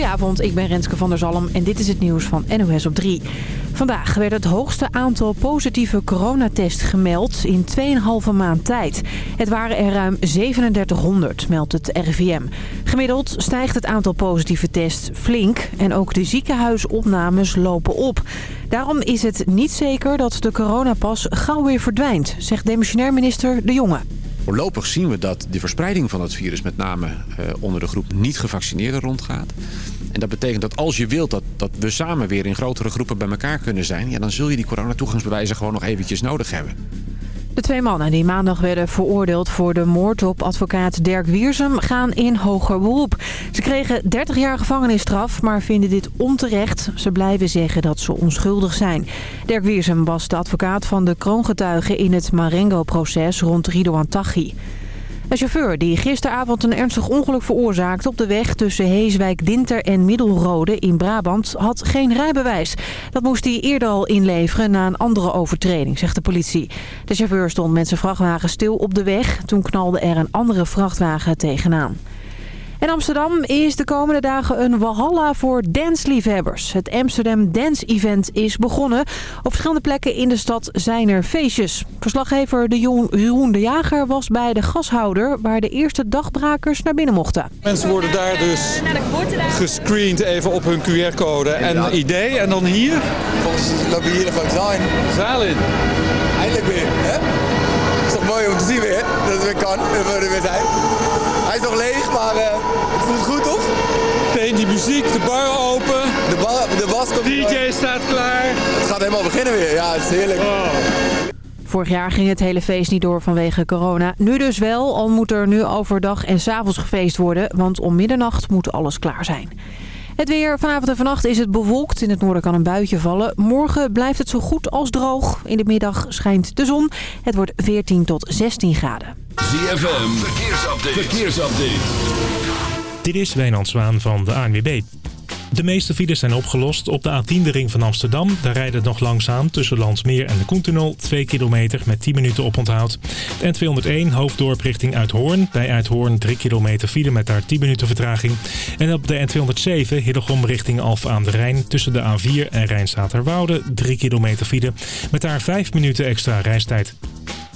Goedenavond, ik ben Renske van der Zalm en dit is het nieuws van NOS op 3. Vandaag werd het hoogste aantal positieve coronatests gemeld in 2,5 maand tijd. Het waren er ruim 3700, meldt het RIVM. Gemiddeld stijgt het aantal positieve tests flink en ook de ziekenhuisopnames lopen op. Daarom is het niet zeker dat de coronapas gauw weer verdwijnt, zegt demissionair minister De Jonge. Voorlopig zien we dat de verspreiding van het virus met name eh, onder de groep niet-gevaccineerden rondgaat. En dat betekent dat als je wilt dat, dat we samen weer in grotere groepen bij elkaar kunnen zijn... Ja, dan zul je die coronatoegangsbewijzen gewoon nog eventjes nodig hebben. De twee mannen die maandag werden veroordeeld voor de moord op advocaat Dirk Wiersum gaan in hoger beroep. Ze kregen 30 jaar gevangenisstraf, maar vinden dit onterecht. Ze blijven zeggen dat ze onschuldig zijn. Dirk Wiersum was de advocaat van de kroongetuigen in het Marengo-proces rond Ridouan Taghi. Een chauffeur die gisteravond een ernstig ongeluk veroorzaakte op de weg tussen Heeswijk, Dinter en Middelrode in Brabant had geen rijbewijs. Dat moest hij eerder al inleveren na een andere overtreding, zegt de politie. De chauffeur stond met zijn vrachtwagen stil op de weg. Toen knalde er een andere vrachtwagen tegenaan. En Amsterdam is de komende dagen een walhalla voor dansliefhebbers. Het Amsterdam Dance Event is begonnen. Op verschillende plekken in de stad zijn er feestjes. Verslaggever de Jeroen de Jager was bij de gashouder... waar de eerste dagbrakers naar binnen mochten. Mensen worden daar dus gescreend even op hun QR-code en idee. En dan hier? Volgens lopen we hier nog gewoon zaal in. Zaal in. Eindelijk weer, hè? Het is toch mooi om te zien weer, dat het weer kan, dat we er weer zijn. Hij is nog leeg, maar uh, het voelt goed, toch? Meteen die muziek, de bar open. De, ba de bas komt... DJ staat klaar. Het gaat helemaal beginnen weer, ja, het is heerlijk. Vorig jaar ging het hele feest niet door vanwege corona. Nu dus wel, al moet er nu overdag en s'avonds gefeest worden. Want om middernacht moet alles klaar zijn. Het weer. Vanavond en vannacht is het bewolkt. In het noorden kan een buitje vallen. Morgen blijft het zo goed als droog. In de middag schijnt de zon. Het wordt 14 tot 16 graden. ZFM. Verkeersupdate. Verkeersupdate. Dit is Wijnand Zwaan van de ANWB. De meeste files zijn opgelost. Op de A10 de ring van Amsterdam. Daar rijdt het nog langzaam tussen Landsmeer en de Koentunnel. 2 kilometer met 10 minuten oponthoud. De N201 hoofddorp richting Uithoorn. Bij Uithoorn 3 kilometer file met daar 10 minuten vertraging. En op de N207 Hillegom richting Alphen aan de Rijn. Tussen de A4 en Rijnstaterwoude 3 kilometer file. Met daar 5 minuten extra reistijd.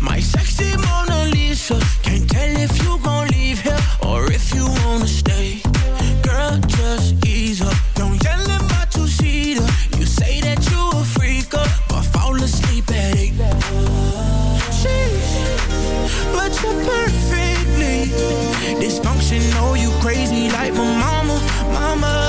My sexy Mona Lisa. Can't tell if you gon' leave here or if you wanna stay. Girl, just ease up. Don't yell at my two-seater. You say that you a but fall asleep at eight. But you're perfectly dysfunctional. You crazy like my mama, mama.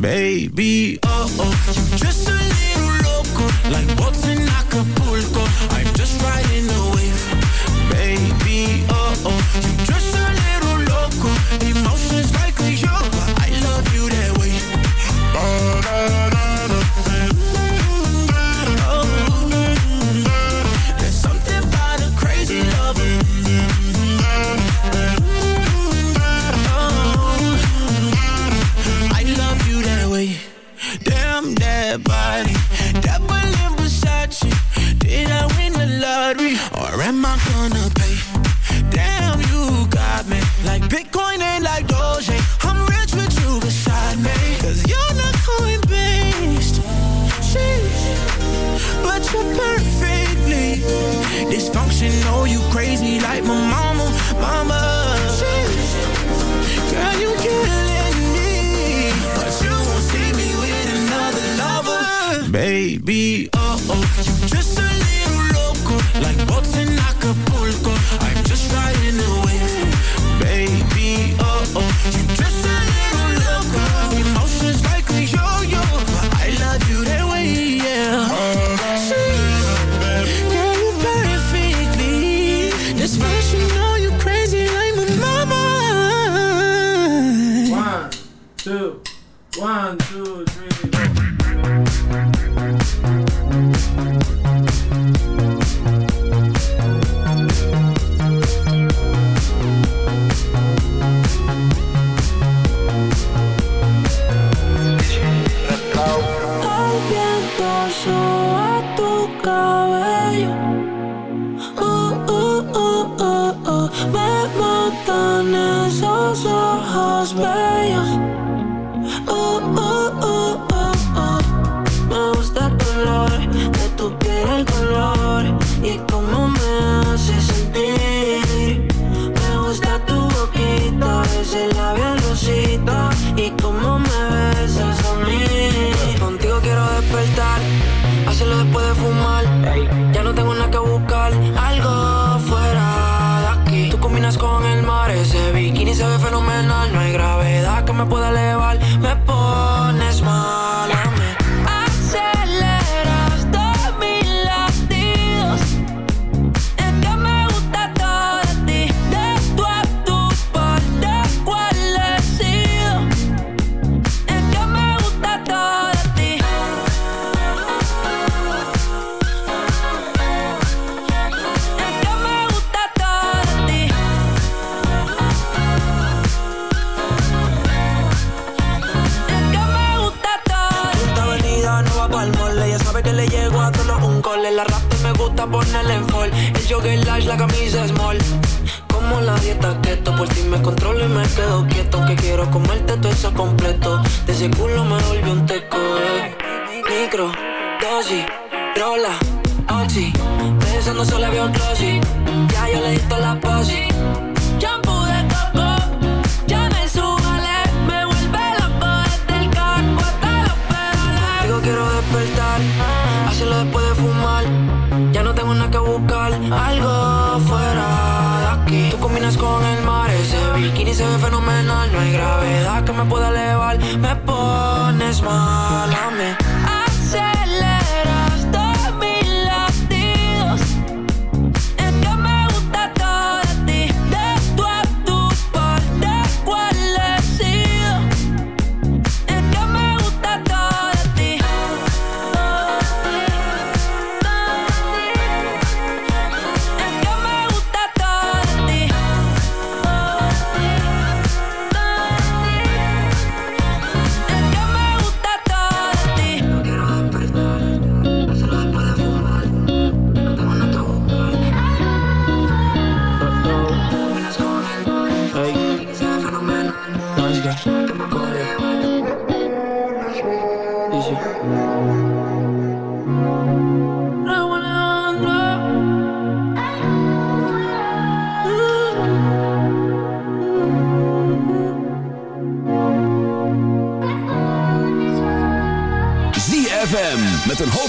Baby. Oh oh, you just a little was bij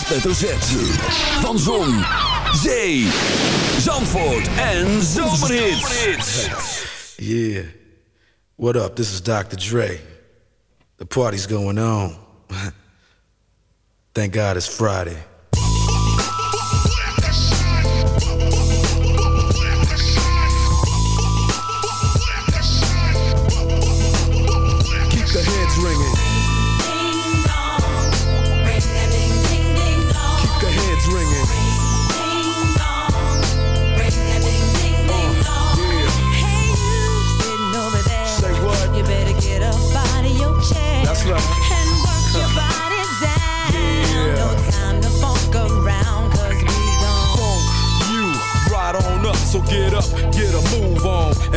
hoofdletter Z. Van Zon, Zee, Zandvoort en Zomerhits. Yeah. What up? This is Dr. Dre. The party's going on. Thank God it's Friday.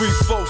Three, four,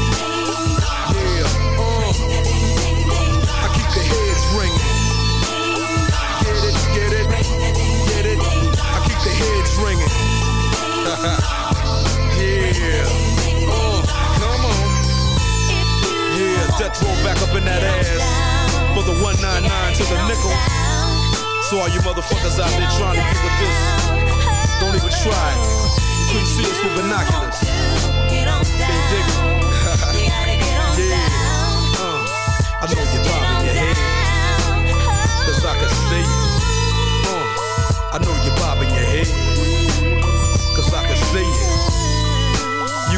Keep ringing. yeah. Uh, come on. Yeah, death roll back up in that ass. For the 199 to the nickel. So all you motherfuckers out there trying to get with this, don't even try it. You couldn't see us with binoculars. Can you dig it? yeah. Uh, I know you're bobbing your head. Cause I can see you. Uh, I know you're bobbing your head.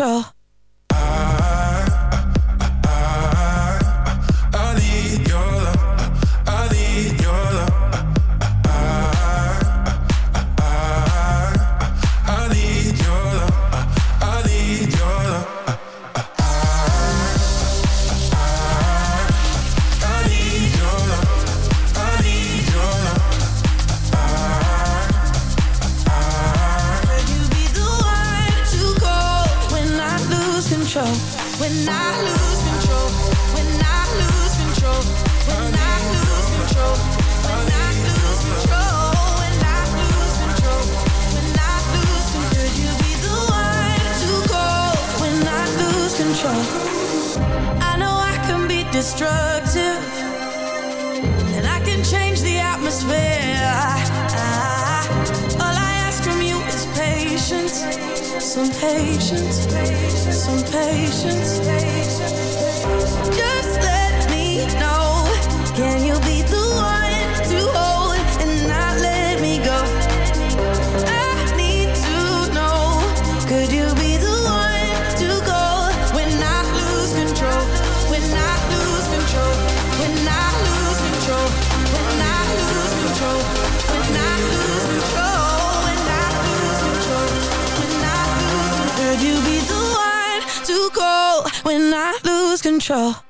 Control? I know I can be destructive. And I can change the atmosphere. All I ask from you is patience. Some patience. Some patience. Just let me know. Can you be the control.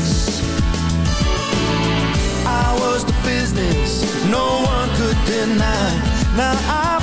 Now I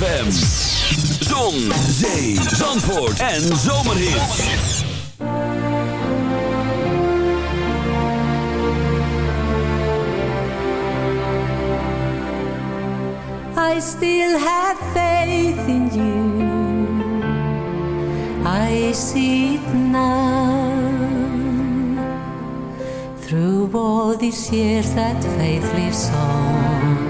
ZFM. Zon, zee, zandvoort en zomerhit. I still have faith in you. I see it now. Through all these years, that faith lives on.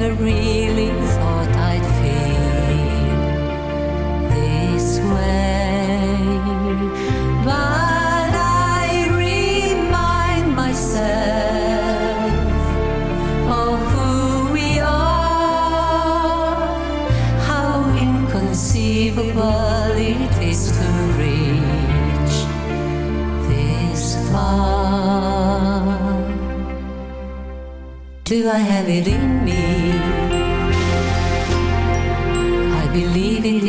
Never really thought I'd feel this way, but I remind myself of who we are, how inconceivable it is to reach this far. Do I have it in me?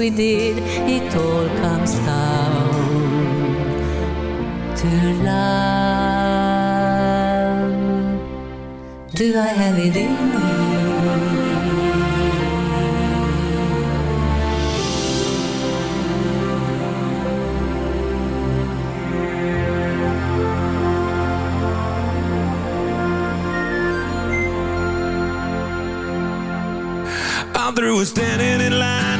we did. It all comes down to love. Do I have it in me? Through with standing in line.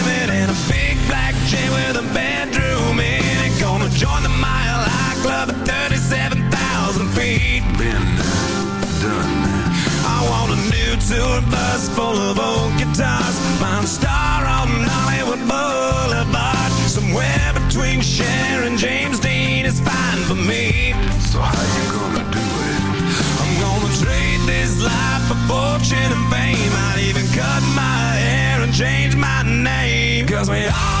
with a bedroom in it. Gonna join the Mile High Club at 37,000 feet. Been done. I want a new tour bus full of old guitars. Mine star on Hollywood Boulevard. Somewhere between Cher and James Dean is fine for me. So how you gonna do it? I'm gonna trade this life for fortune and fame. I'd even cut my hair and change my name. Cause we all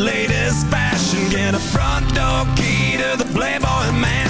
Latest fashion. Get a front door key to the Playboy Mansion.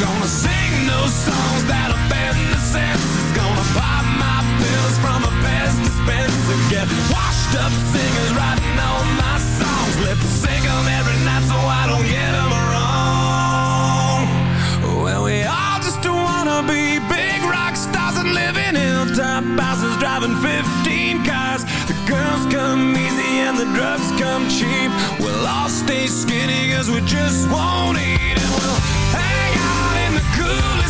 gonna sing those songs that offend the senses. Gonna pop my pills from a Pez dispenser. Get washed up singers writing all my songs. Every night so I don't wrong. Well, we all just wanna be big rock stars and live in houses driving 15 cars. The girls come easy and the drugs come cheap. We'll all stay skinny cause we just won't eat and we'll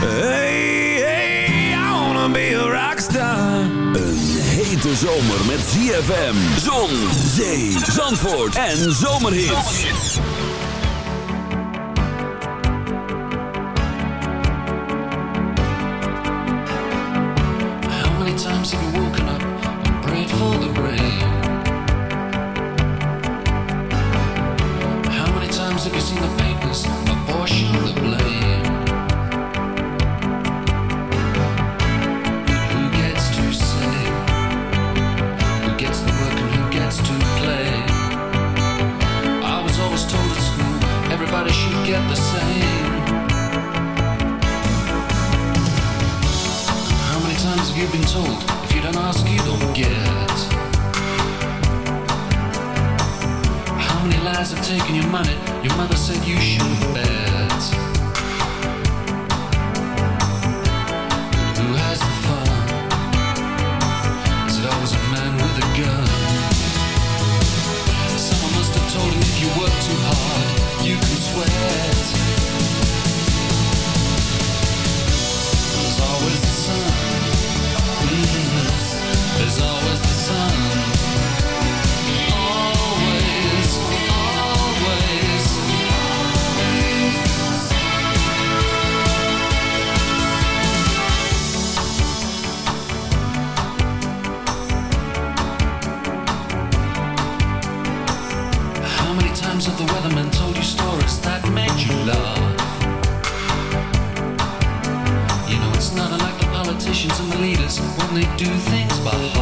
Hey, hey, I wanna be a rock star. Een hete zomer met ZFM, zon, zee, zandvoort en zomerhits. Times have told you stories that made you laugh? You know, it's not unlike the politicians and the leaders when they do things by half.